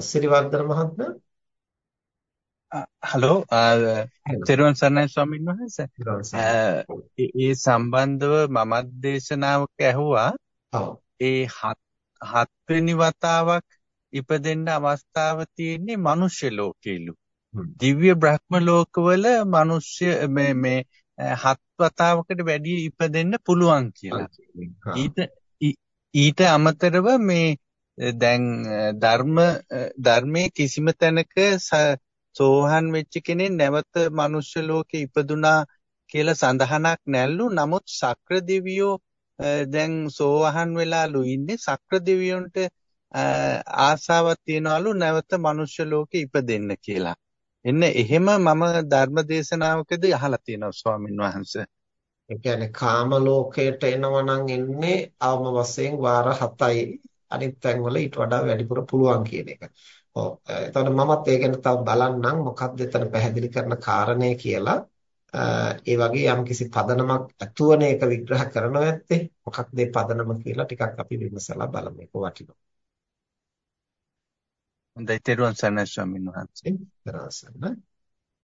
සිරිවර්ධන මහත්මයා හලෝ තෙරුවන් සරණයි ස්වාමීන් වහන්සේ. ඒ සම්බන්ධව මමත් දේශනාවක ඇහුවා. ඒ හත්වෙනි වතාවක් ඉපදෙන්න අවස්ථාව තියෙන්නේ මනුෂ්‍ය ලෝකෙලු. දිව්‍ය බ්‍රහ්ම ලෝකවල මනුෂ්‍ය මේ මේ හත් වතාවකට වැඩි ඉපදෙන්න පුළුවන් කියලා. ඊට ඊට අමතරව මේ දැන් ධර්ම ධර්මයේ කිසිම තැනක සෝහන් වෙච්ච කෙනෙක් නැවත මනුෂ්‍ය ලෝකේ ඉපදුනා කියලා සඳහනක් නැල්ලු නමුත් සක්‍ර දෙවියෝ දැන් සෝහන් වෙලාලු ඉන්නේ සක්‍ර දෙවියන්ට ආසාවක් තියනවලු නැවත මනුෂ්‍ය ලෝකේ ඉපදෙන්න කියලා. එන්න එහෙම මම ධර්ම දේශනාවකදී අහලා තියෙනවා ස්වාමින් වහන්සේ. ඒ කියන්නේ කාම ලෝකයට එනවා නම් එන්නේ අවම වශයෙන් වාර 7යි අනිත් තැන්වල ඊට වඩා වැඩිපුර පුළුවන් කියන එක. ඔව්. එතකොට මමත් ඒ ගැන තව බලන්නම් මොකක්ද එතන පැහැදිලි කරන කාරණේ කියලා. ඒ වගේ යම්කිසි පදනමක් ඇතුවන එක විග්‍රහ කරනවා ඇත්තේ. මොකක්ද මේ පදනම කියලා ටිකක් අපි විමසලා බලමු. ඒක වටිනවා. හොඳයි තෙරුවන් සරණයි ස්වාමීන් වහන්සේ.